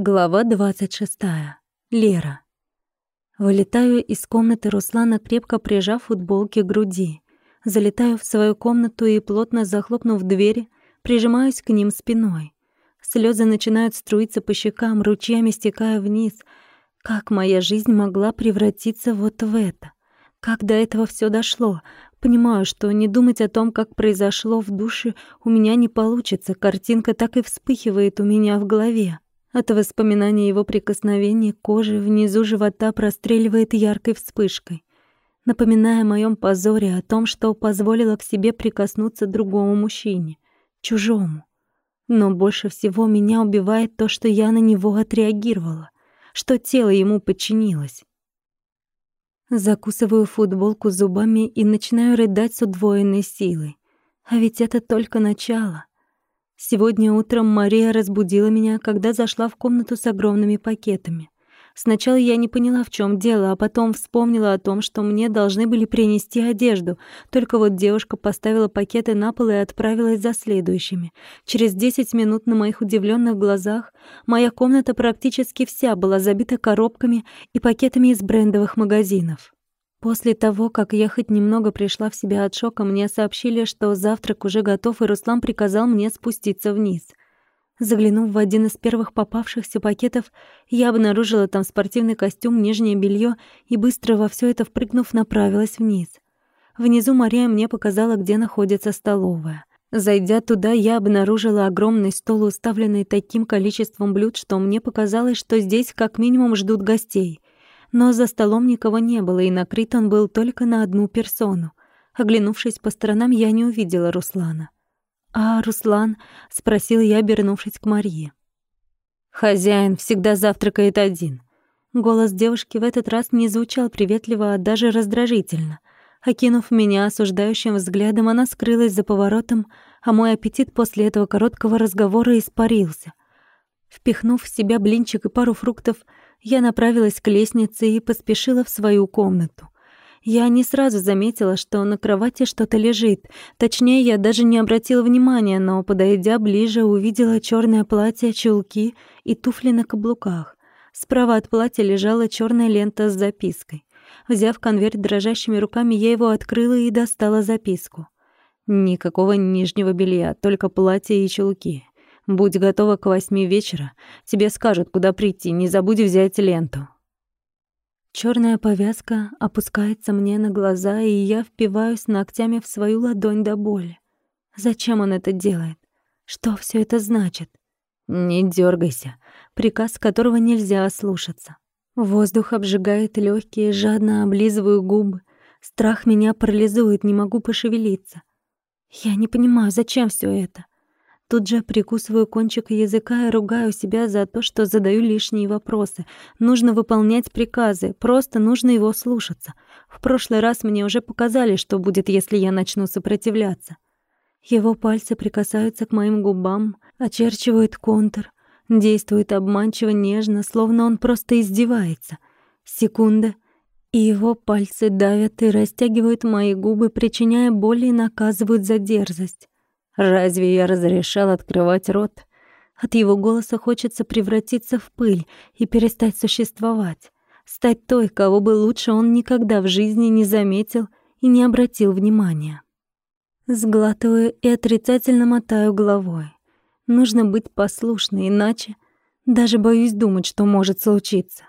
Глава 26. Лера. Вылетаю из комнаты Руслана, крепко прижав футболки к груди. Залетаю в свою комнату и, плотно захлопнув двери, прижимаюсь к ним спиной. Слезы начинают струиться по щекам, ручьями стекая вниз. Как моя жизнь могла превратиться вот в это? Как до этого все дошло? Понимаю, что не думать о том, как произошло в душе, у меня не получится. Картинка так и вспыхивает у меня в голове. От воспоминания его прикосновения кожи внизу живота простреливает яркой вспышкой, напоминая о моем позоре, о том, что позволила к себе прикоснуться другому мужчине, чужому. Но больше всего меня убивает то, что я на него отреагировала, что тело ему подчинилось. Закусываю футболку зубами и начинаю рыдать с удвоенной силой. А ведь это только начало. Сегодня утром Мария разбудила меня, когда зашла в комнату с огромными пакетами. Сначала я не поняла, в чем дело, а потом вспомнила о том, что мне должны были принести одежду. Только вот девушка поставила пакеты на пол и отправилась за следующими. Через 10 минут на моих удивленных глазах моя комната практически вся была забита коробками и пакетами из брендовых магазинов. После того, как я хоть немного пришла в себя от шока, мне сообщили, что завтрак уже готов, и Руслан приказал мне спуститься вниз. Заглянув в один из первых попавшихся пакетов, я обнаружила там спортивный костюм, нижнее белье и быстро во все это впрыгнув, направилась вниз. Внизу Мария мне показала, где находится столовая. Зайдя туда, я обнаружила огромный стол, уставленный таким количеством блюд, что мне показалось, что здесь как минимум ждут гостей — но за столом никого не было, и накрыт он был только на одну персону. Оглянувшись по сторонам, я не увидела Руслана. «А Руслан?» — спросил я, обернувшись к Марии. «Хозяин всегда завтракает один». Голос девушки в этот раз не звучал приветливо, а даже раздражительно. Окинув меня осуждающим взглядом, она скрылась за поворотом, а мой аппетит после этого короткого разговора испарился. Впихнув в себя блинчик и пару фруктов, я направилась к лестнице и поспешила в свою комнату. Я не сразу заметила, что на кровати что-то лежит. Точнее, я даже не обратила внимания, но, подойдя ближе, увидела черное платье, чулки и туфли на каблуках. Справа от платья лежала черная лента с запиской. Взяв конверт дрожащими руками, я его открыла и достала записку. Никакого нижнего белья, только платье и чулки. Будь готова к восьми вечера. Тебе скажут, куда прийти. Не забудь взять ленту. Черная повязка опускается мне на глаза, и я впиваюсь ногтями в свою ладонь до боли. Зачем он это делает? Что все это значит? Не дергайся, приказ которого нельзя ослушаться. Воздух обжигает легкие, жадно облизываю губы. Страх меня парализует, не могу пошевелиться. Я не понимаю, зачем все это? Тут же прикусываю кончик языка и ругаю себя за то, что задаю лишние вопросы. Нужно выполнять приказы, просто нужно его слушаться. В прошлый раз мне уже показали, что будет, если я начну сопротивляться. Его пальцы прикасаются к моим губам, очерчивают контур, действует обманчиво нежно, словно он просто издевается. Секунда, и его пальцы давят и растягивают мои губы, причиняя боль и наказывают за дерзость. Разве я разрешал открывать рот? От его голоса хочется превратиться в пыль и перестать существовать. Стать той, кого бы лучше он никогда в жизни не заметил и не обратил внимания. Сглатываю и отрицательно мотаю головой. Нужно быть послушной, иначе даже боюсь думать, что может случиться.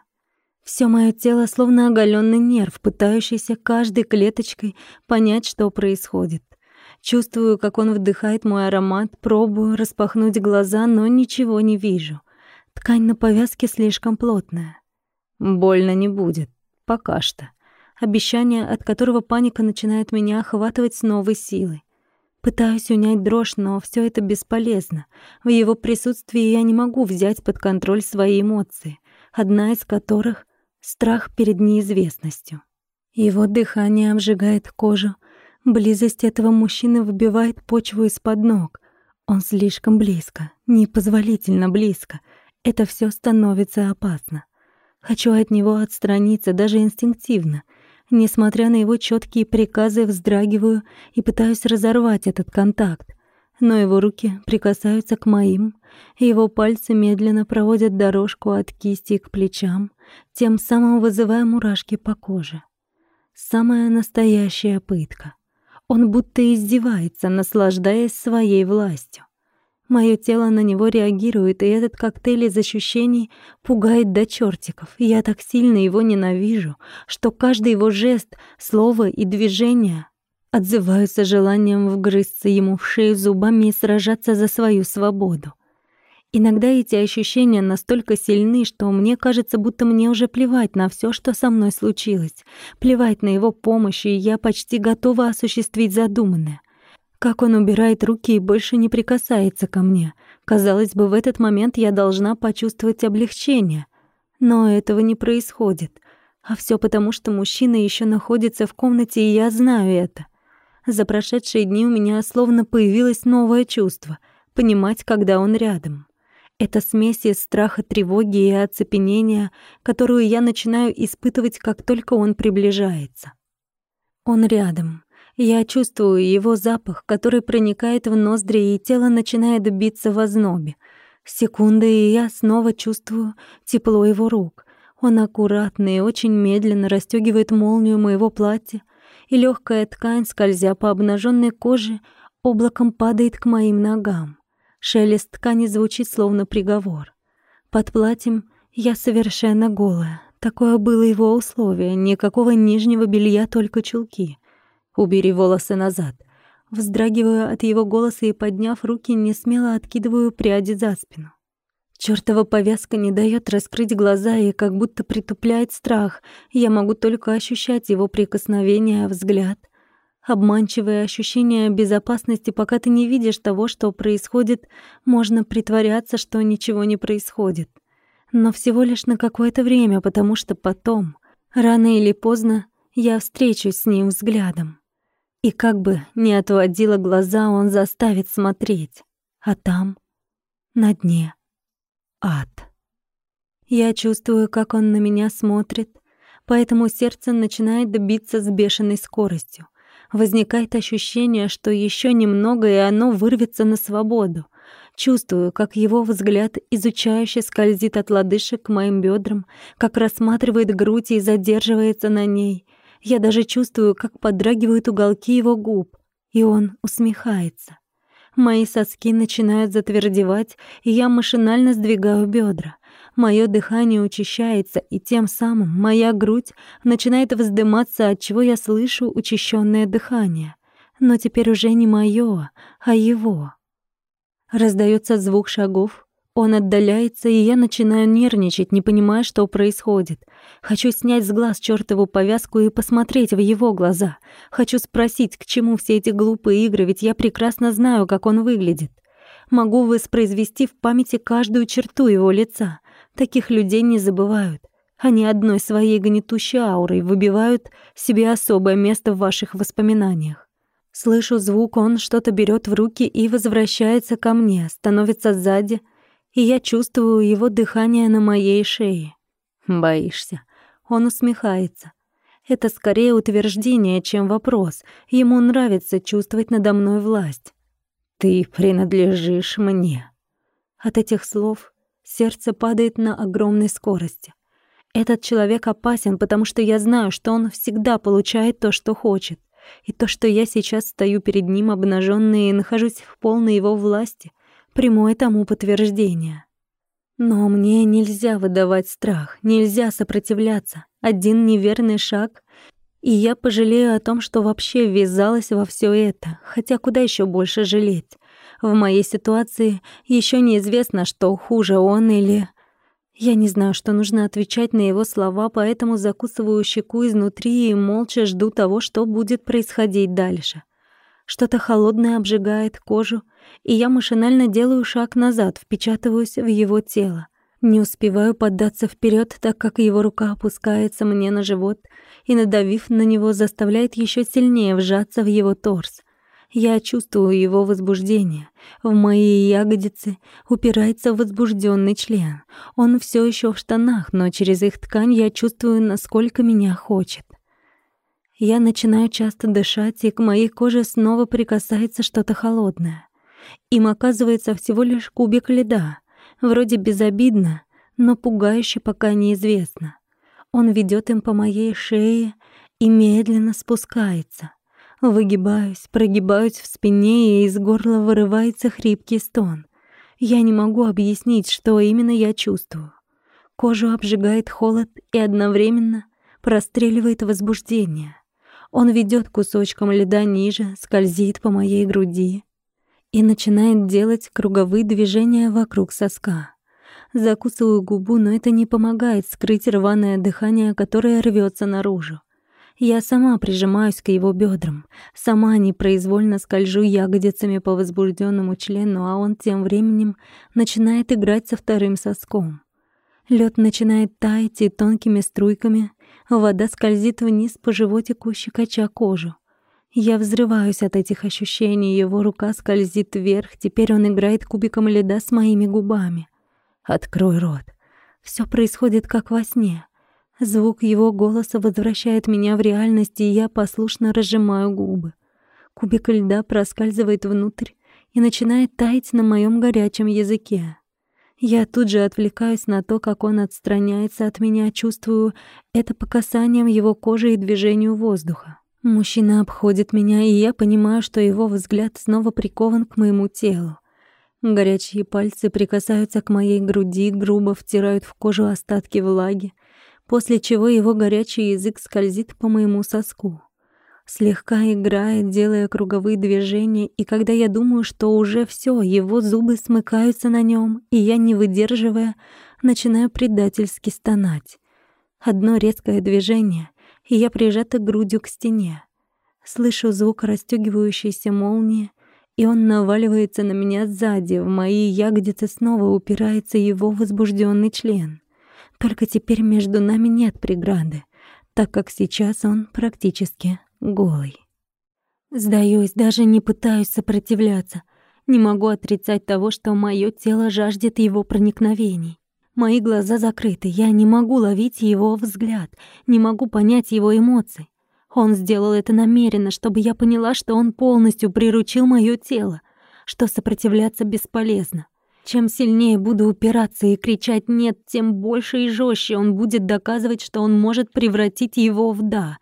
Всё моё тело словно оголённый нерв, пытающийся каждой клеточкой понять, что происходит. Чувствую, как он вдыхает мой аромат, пробую распахнуть глаза, но ничего не вижу. Ткань на повязке слишком плотная. Больно не будет. Пока что. Обещание, от которого паника начинает меня охватывать с новой силой. Пытаюсь унять дрожь, но все это бесполезно. В его присутствии я не могу взять под контроль свои эмоции, одна из которых — страх перед неизвестностью. Его дыхание обжигает кожу, Близость этого мужчины выбивает почву из-под ног. Он слишком близко, непозволительно близко. Это все становится опасно. Хочу от него отстраниться даже инстинктивно. Несмотря на его четкие приказы, вздрагиваю и пытаюсь разорвать этот контакт. но его руки прикасаются к моим, его пальцы медленно проводят дорожку от кисти к плечам, тем самым вызывая мурашки по коже. Самая настоящая пытка. Он будто издевается, наслаждаясь своей властью. Моё тело на него реагирует, и этот коктейль из ощущений пугает до чертиков. Я так сильно его ненавижу, что каждый его жест, слово и движение отзываются желанием вгрызться ему в шею зубами и сражаться за свою свободу. Иногда эти ощущения настолько сильны, что мне кажется, будто мне уже плевать на все, что со мной случилось, плевать на его помощь, и я почти готова осуществить задуманное. Как он убирает руки и больше не прикасается ко мне. Казалось бы, в этот момент я должна почувствовать облегчение. Но этого не происходит. А все потому, что мужчина еще находится в комнате, и я знаю это. За прошедшие дни у меня словно появилось новое чувство — понимать, когда он рядом. Это смесь из страха, тревоги и оцепенения, которую я начинаю испытывать, как только он приближается. Он рядом. Я чувствую его запах, который проникает в ноздри, и тело начинает биться в ознобе. Секунда, и я снова чувствую тепло его рук. Он аккуратно и очень медленно расстёгивает молнию моего платья, и легкая ткань, скользя по обнаженной коже, облаком падает к моим ногам. Шелест ткани звучит словно приговор. Под платьем я совершенно голая. Такое было его условие. Никакого нижнего белья, только чулки. Убери волосы назад. Вздрагиваю от его голоса и, подняв руки, не смело откидываю пряди за спину. Чёртова повязка не даёт раскрыть глаза и как будто притупляет страх. Я могу только ощущать его прикосновение, взгляд обманчивое ощущение безопасности, пока ты не видишь того, что происходит, можно притворяться, что ничего не происходит. Но всего лишь на какое-то время, потому что потом, рано или поздно, я встречусь с ним взглядом. И как бы не отводила глаза, он заставит смотреть. А там, на дне, ад. Я чувствую, как он на меня смотрит, поэтому сердце начинает биться с бешеной скоростью — Возникает ощущение, что еще немного, и оно вырвется на свободу. Чувствую, как его взгляд изучающе скользит от лодыжек к моим бедрам, как рассматривает грудь и задерживается на ней. Я даже чувствую, как подрагивают уголки его губ, и он усмехается. Мои соски начинают затвердевать, и я машинально сдвигаю бедра. Моё дыхание учащается, и тем самым моя грудь начинает вздыматься, от чего я слышу учащенное дыхание. Но теперь уже не моё, а его. Раздается звук шагов, он отдаляется, и я начинаю нервничать, не понимая, что происходит. Хочу снять с глаз чёртову повязку и посмотреть в его глаза. Хочу спросить, к чему все эти глупые игры, ведь я прекрасно знаю, как он выглядит. Могу воспроизвести в памяти каждую черту его лица. Таких людей не забывают. Они одной своей гнетущей аурой выбивают себе особое место в ваших воспоминаниях. Слышу звук, он что-то берет в руки и возвращается ко мне, становится сзади, и я чувствую его дыхание на моей шее. Боишься? Он усмехается. Это скорее утверждение, чем вопрос. Ему нравится чувствовать надо мной власть. Ты принадлежишь мне. От этих слов Сердце падает на огромной скорости. Этот человек опасен, потому что я знаю, что он всегда получает то, что хочет. И то, что я сейчас стою перед ним обнажённая и нахожусь в полной его власти, прямое тому подтверждение. Но мне нельзя выдавать страх, нельзя сопротивляться. Один неверный шаг, и я пожалею о том, что вообще ввязалась во всё это, хотя куда ещё больше жалеть. В моей ситуации еще неизвестно, что хуже он или... Я не знаю, что нужно отвечать на его слова, поэтому закусываю щеку изнутри и молча жду того, что будет происходить дальше. Что-то холодное обжигает кожу, и я машинально делаю шаг назад, впечатываюсь в его тело. Не успеваю поддаться вперед, так как его рука опускается мне на живот и, надавив на него, заставляет еще сильнее вжаться в его торс. Я чувствую его возбуждение. В мои ягодицы упирается возбужденный член. Он все еще в штанах, но через их ткань я чувствую, насколько меня хочет. Я начинаю часто дышать, и к моей коже снова прикасается что-то холодное. Им оказывается всего лишь кубик льда. Вроде безобидно, но пугающе пока неизвестно. Он ведет им по моей шее и медленно спускается. Выгибаюсь, прогибаюсь в спине, и из горла вырывается хрипкий стон. Я не могу объяснить, что именно я чувствую. Кожу обжигает холод и одновременно простреливает возбуждение. Он ведет кусочком льда ниже, скользит по моей груди и начинает делать круговые движения вокруг соска. Закусываю губу, но это не помогает скрыть рваное дыхание, которое рвется наружу. Я сама прижимаюсь к его бедрам, сама непроизвольно скольжу ягодицами по возбужденному члену, а он тем временем начинает играть со вторым соском. Лед начинает таять, и тонкими струйками вода скользит вниз по животику, щекоча кожу. Я взрываюсь от этих ощущений, его рука скользит вверх, теперь он играет кубиком льда с моими губами. «Открой рот». Все происходит как во сне. Звук его голоса возвращает меня в реальность, и я послушно разжимаю губы. Кубик льда проскальзывает внутрь и начинает таять на моем горячем языке. Я тут же отвлекаюсь на то, как он отстраняется от меня, чувствую это по касаниям его кожи и движению воздуха. Мужчина обходит меня, и я понимаю, что его взгляд снова прикован к моему телу. Горячие пальцы прикасаются к моей груди, грубо втирают в кожу остатки влаги, после чего его горячий язык скользит по моему соску. Слегка играет, делая круговые движения, и когда я думаю, что уже все, его зубы смыкаются на нем, и я, не выдерживая, начинаю предательски стонать. Одно резкое движение, и я прижата грудью к стене. Слышу звук расстёгивающейся молнии, и он наваливается на меня сзади, в мои ягодицы снова упирается его возбужденный член. Только теперь между нами нет преграды, так как сейчас он практически голый. Сдаюсь, даже не пытаюсь сопротивляться. Не могу отрицать того, что моё тело жаждет его проникновений. Мои глаза закрыты, я не могу ловить его взгляд, не могу понять его эмоций. Он сделал это намеренно, чтобы я поняла, что он полностью приручил моё тело, что сопротивляться бесполезно. Чем сильнее буду упираться и кричать «нет», тем больше и жестче он будет доказывать, что он может превратить его в «да».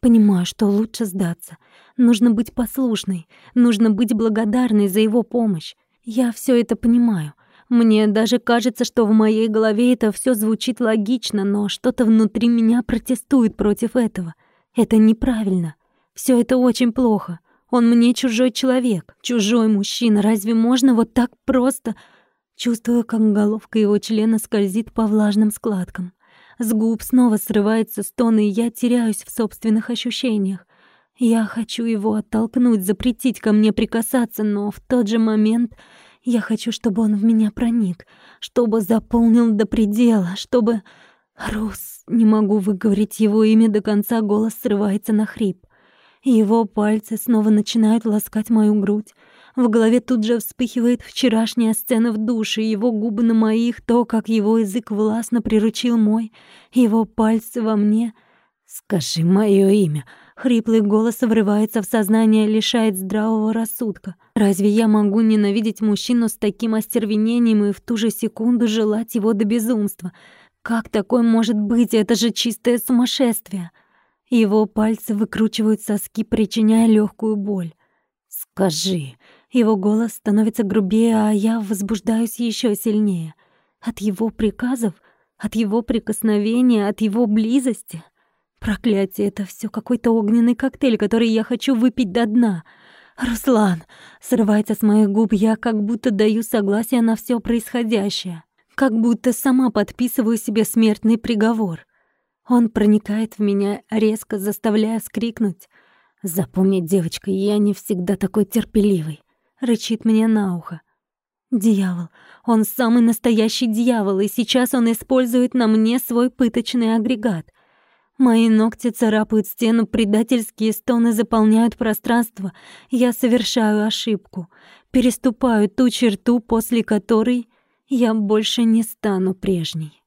Понимаю, что лучше сдаться. Нужно быть послушной, нужно быть благодарной за его помощь. Я все это понимаю. Мне даже кажется, что в моей голове это все звучит логично, но что-то внутри меня протестует против этого. Это неправильно. Все это очень плохо. Он мне чужой человек, чужой мужчина. Разве можно вот так просто Чувствую, как головка его члена скользит по влажным складкам. С губ снова срывается стон, и я теряюсь в собственных ощущениях. Я хочу его оттолкнуть, запретить ко мне прикасаться, но в тот же момент я хочу, чтобы он в меня проник, чтобы заполнил до предела, чтобы... Рус, не могу выговорить его имя до конца, голос срывается на хрип. Его пальцы снова начинают ласкать мою грудь. В голове тут же вспыхивает вчерашняя сцена в душе, его губы на моих, то, как его язык властно приручил мой, его пальцы во мне. «Скажи моё имя!» Хриплый голос врывается в сознание, лишает здравого рассудка. Разве я могу ненавидеть мужчину с таким остервенением и в ту же секунду желать его до безумства? Как такое может быть? Это же чистое сумасшествие. Его пальцы выкручивают соски, причиняя легкую боль. «Скажи!» Его голос становится грубее, а я возбуждаюсь еще сильнее. От его приказов, от его прикосновения, от его близости. Проклятие, это все какой-то огненный коктейль, который я хочу выпить до дна. «Руслан!» — срывается с моих губ, я как будто даю согласие на все происходящее. Как будто сама подписываю себе смертный приговор. Он проникает в меня, резко заставляя скрикнуть. «Запомни, девочка, я не всегда такой терпеливый рычит мне на ухо. Дьявол. Он самый настоящий дьявол, и сейчас он использует на мне свой пыточный агрегат. Мои ногти царапают стену, предательские стоны заполняют пространство. Я совершаю ошибку, переступаю ту черту, после которой я больше не стану прежней.